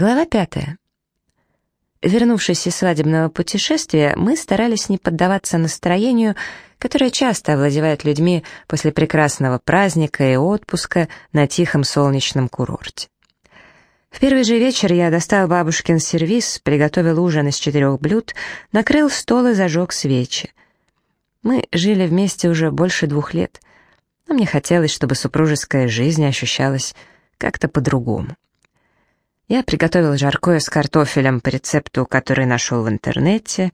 Глава пятая. Вернувшись из свадебного путешествия, мы старались не поддаваться настроению, которое часто овладевает людьми после прекрасного праздника и отпуска на тихом солнечном курорте. В первый же вечер я достал бабушкин сервиз, приготовил ужин из четырех блюд, накрыл стол и зажег свечи. Мы жили вместе уже больше двух лет, но мне хотелось, чтобы супружеская жизнь ощущалась как-то по-другому. Я приготовил жаркое с картофелем по рецепту, который нашел в интернете.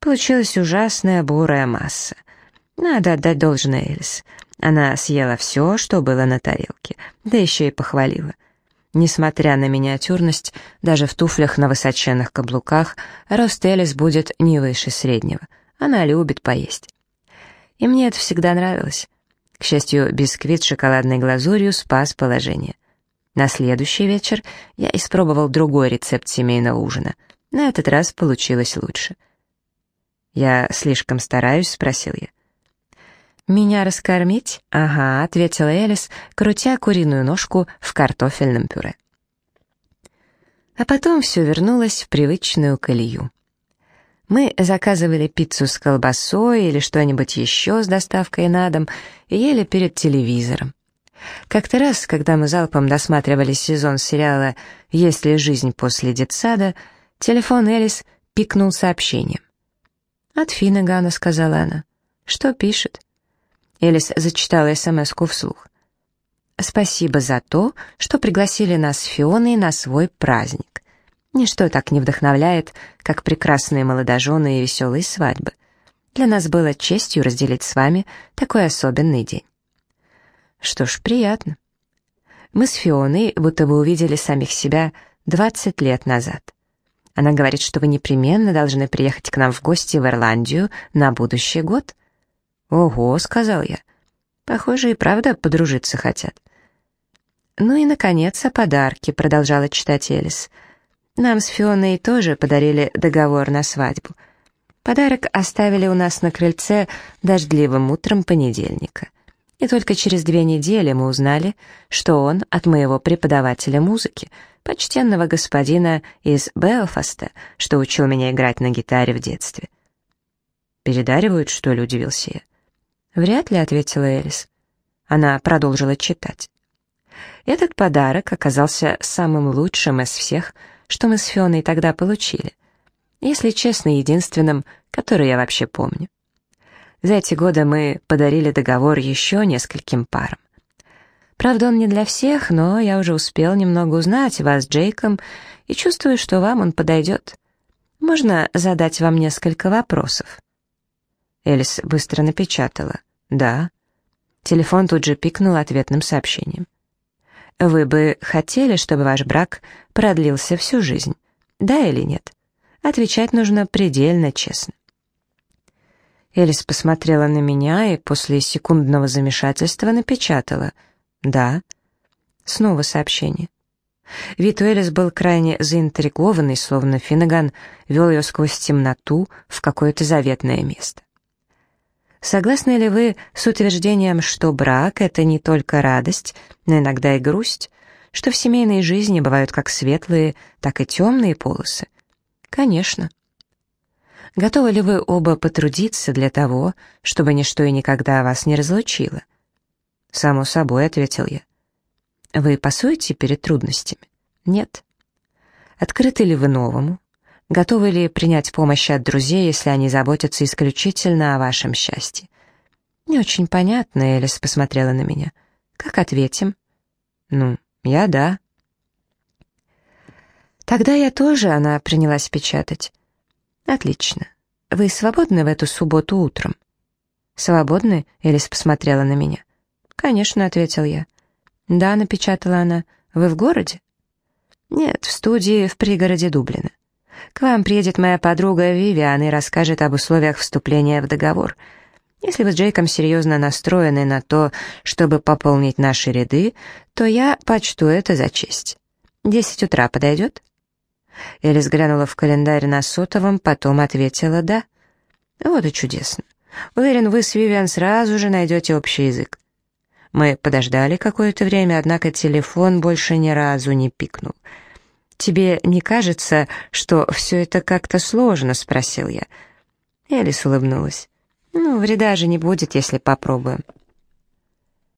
Получилась ужасная бурая масса. Надо отдать должное Эльс. Она съела все, что было на тарелке, да еще и похвалила. Несмотря на миниатюрность, даже в туфлях на высоченных каблуках, рост Элис будет не выше среднего. Она любит поесть. И мне это всегда нравилось. К счастью, бисквит с шоколадной глазурью спас положение. На следующий вечер я испробовал другой рецепт семейного ужина. На этот раз получилось лучше. «Я слишком стараюсь?» — спросил я. «Меня раскормить?» «Ага», — ответила Элис, крутя куриную ножку в картофельном пюре. А потом все вернулось в привычную колею. Мы заказывали пиццу с колбасой или что-нибудь еще с доставкой на дом и ели перед телевизором. Как-то раз, когда мы залпом досматривали сезон сериала «Есть ли жизнь после детсада», телефон Элис пикнул сообщением. «От Финнегана», — сказала она. «Что пишет?» Элис зачитала СМС-ку вслух. «Спасибо за то, что пригласили нас с Фионой на свой праздник. Ничто так не вдохновляет, как прекрасные молодожены и веселые свадьбы. Для нас было честью разделить с вами такой особенный день». Что ж, приятно. Мы с Фионой будто бы увидели самих себя 20 лет назад. Она говорит, что вы непременно должны приехать к нам в гости в Ирландию на будущий год. «Ого», — сказал я. «Похоже, и правда подружиться хотят». «Ну и, наконец, о подарке», — продолжала читать Элис. «Нам с Фионой тоже подарили договор на свадьбу. Подарок оставили у нас на крыльце дождливым утром понедельника и только через две недели мы узнали, что он от моего преподавателя музыки, почтенного господина из Белфаста, что учил меня играть на гитаре в детстве. «Передаривают, что ли?» — удивился я. «Вряд ли», — ответила Элис. Она продолжила читать. Этот подарок оказался самым лучшим из всех, что мы с Фионой тогда получили. Если честно, единственным, который я вообще помню. За эти годы мы подарили договор еще нескольким парам. Правда, он не для всех, но я уже успел немного узнать вас, Джейком, и чувствую, что вам он подойдет. Можно задать вам несколько вопросов?» Элис быстро напечатала. «Да». Телефон тут же пикнул ответным сообщением. «Вы бы хотели, чтобы ваш брак продлился всю жизнь? Да или нет?» Отвечать нужно предельно честно. Элис посмотрела на меня и после секундного замешательства напечатала. «Да». Снова сообщение. Вид у Элис был крайне заинтригованный, словно Финнеган вел ее сквозь темноту в какое-то заветное место. Согласны ли вы с утверждением, что брак — это не только радость, но иногда и грусть, что в семейной жизни бывают как светлые, так и темные полосы? Конечно. Готовы ли вы оба потрудиться для того, чтобы ничто и никогда вас не разлучило? Само собой, ответил я. Вы пасуете перед трудностями? Нет. Открыты ли вы новому? Готовы ли принять помощь от друзей, если они заботятся исключительно о вашем счастье? Не очень понятно, Элис посмотрела на меня. Как ответим? Ну, я да. Тогда я тоже, она принялась печатать. «Отлично. Вы свободны в эту субботу утром?» «Свободны?» — Элис посмотрела на меня. «Конечно», — ответил я. «Да», — напечатала она. «Вы в городе?» «Нет, в студии в пригороде Дублина. К вам приедет моя подруга Вивиан и расскажет об условиях вступления в договор. Если вы с Джейком серьезно настроены на то, чтобы пополнить наши ряды, то я почту это за честь. Десять утра подойдет?» Элис глянула в календарь на сотовом, потом ответила «да». «Вот и чудесно. Уверен, вы с Вивиан сразу же найдете общий язык». Мы подождали какое-то время, однако телефон больше ни разу не пикнул. тебе не кажется, что все это как-то сложно?» — спросил я. Элис улыбнулась. «Ну, вреда же не будет, если попробуем».